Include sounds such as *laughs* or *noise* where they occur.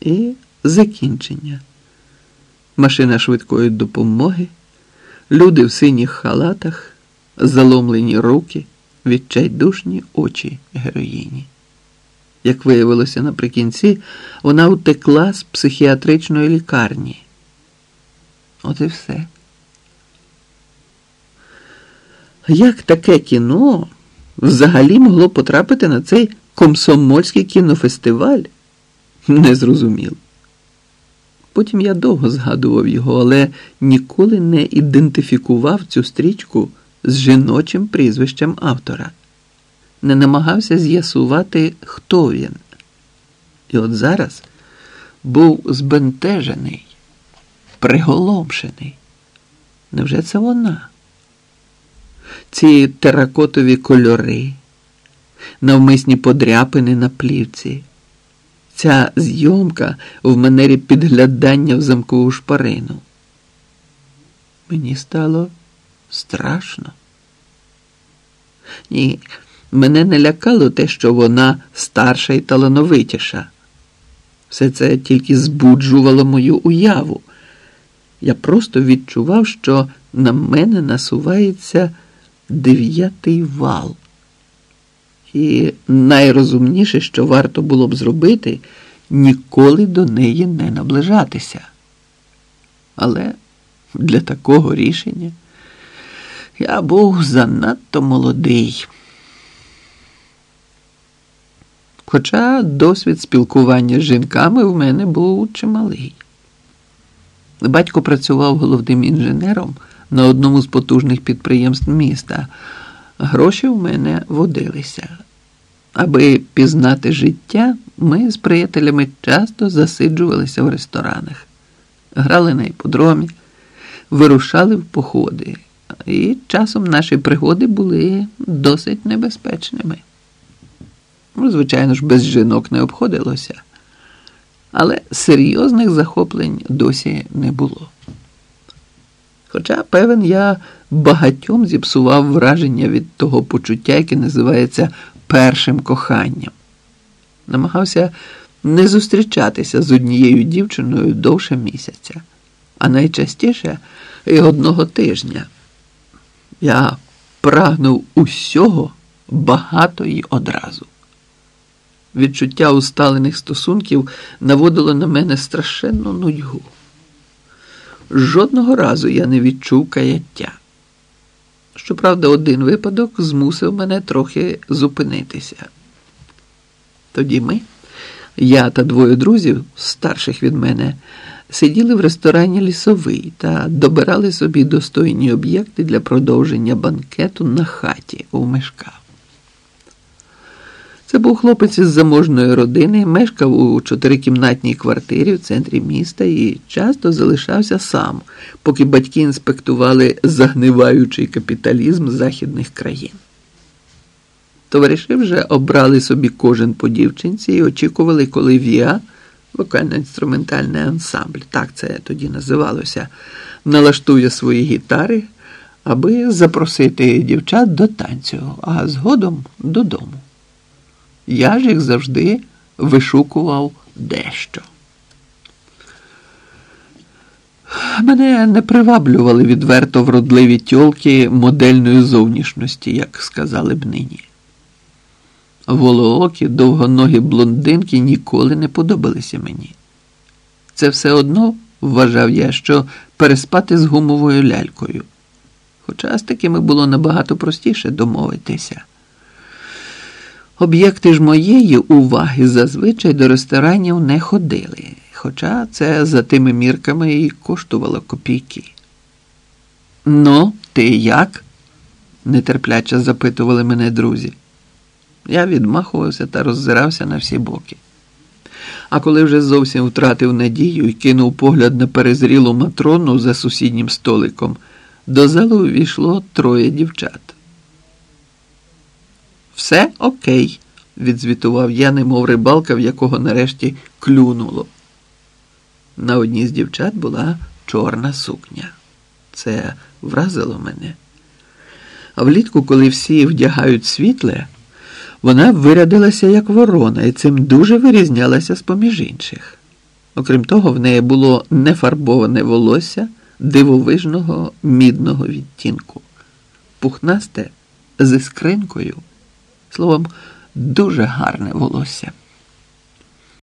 І закінчення. Машина швидкої допомоги, люди в синіх халатах, заломлені руки, відчайдушні очі героїні. Як виявилося наприкінці, вона утекла з психіатричної лікарні. От і все. Як таке кіно взагалі могло потрапити на цей комсомольський кінофестиваль? *laughs* Не зрозумів. Потім я довго згадував його, але ніколи не ідентифікував цю стрічку з жіночим прізвищем автора, не намагався з'ясувати, хто він. І от зараз був збентежений, приголомшений. Невже це вона? Ці теракотові кольори, навмисні подряпини на плівці, ця зйомка в манері підглядання в замкову шпарину. Мені стало страшно. Ні, мене не лякало те, що вона старша і талановитіша. Все це тільки збуджувало мою уяву. Я просто відчував, що на мене насувається дев'ятий вал. І найрозумніше, що варто було б зробити, ніколи до неї не наближатися. Але для такого рішення я був занадто молодий. Хоча досвід спілкування з жінками в мене був чималий. Батько працював головним інженером на одному з потужних підприємств міста. Гроші в мене водилися. Аби пізнати життя, ми з приятелями часто засиджувалися в ресторанах, грали на іподромі, вирушали в походи, і часом наші пригоди були досить небезпечними. Ну, Звичайно ж, без жінок не обходилося, але серйозних захоплень досі не було. Хоча, певен, я багатьом зіпсував враження від того почуття, яке називається першим коханням. Намагався не зустрічатися з однією дівчиною довше місяця, а найчастіше і одного тижня. Я прагнув усього багато й одразу. Відчуття усталених стосунків наводило на мене страшенну нудьгу. Жодного разу я не відчув каяття. Щоправда, один випадок змусив мене трохи зупинитися. Тоді ми, я та двоє друзів, старших від мене, сиділи в ресторані лісовий та добирали собі достойні об'єкти для продовження банкету на хаті у мешках. Це був хлопець із заможної родини, мешкав у чотирикімнатній квартирі в центрі міста і часто залишався сам, поки батьки інспектували загниваючий капіталізм західних країн. Товариші вже обрали собі кожен по дівчинці і очікували, коли ВІА, вокально-інструментальний ансамбль, так це тоді називалося, налаштує свої гітари, аби запросити дівчат до танцю, а згодом додому. Я ж їх завжди вишукував дещо. Мене не приваблювали відверто вродливі тьолки модельної зовнішності, як сказали б нині. Волоокі, довгоногі блондинки ніколи не подобалися мені. Це все одно вважав я, що переспати з гумовою лялькою. Хоча з такими було набагато простіше домовитися. Об'єкти ж моєї уваги зазвичай до ресторанів не ходили, хоча це за тими мірками і коштувало копійки. Ну, ти як? нетерпляче запитували мене друзі. Я відмахувався та роззирався на всі боки. А коли вже зовсім втратив надію і кинув погляд на перезрілу матрону за сусіднім столиком, до залу увійшло троє дівчат. Все окей, відзвітував я, немов рибалка, в якого нарешті клюнуло. На одній з дівчат була чорна сукня. Це вразило мене. А влітку, коли всі вдягають світле, вона вирядилася як ворона і цим дуже вирізнялася з поміж інших. Окрім того, в неї було нефарбоване волосся дивовижного мідного відтінку, пухнасте з іскринкою, словом, дуже гарне волосся.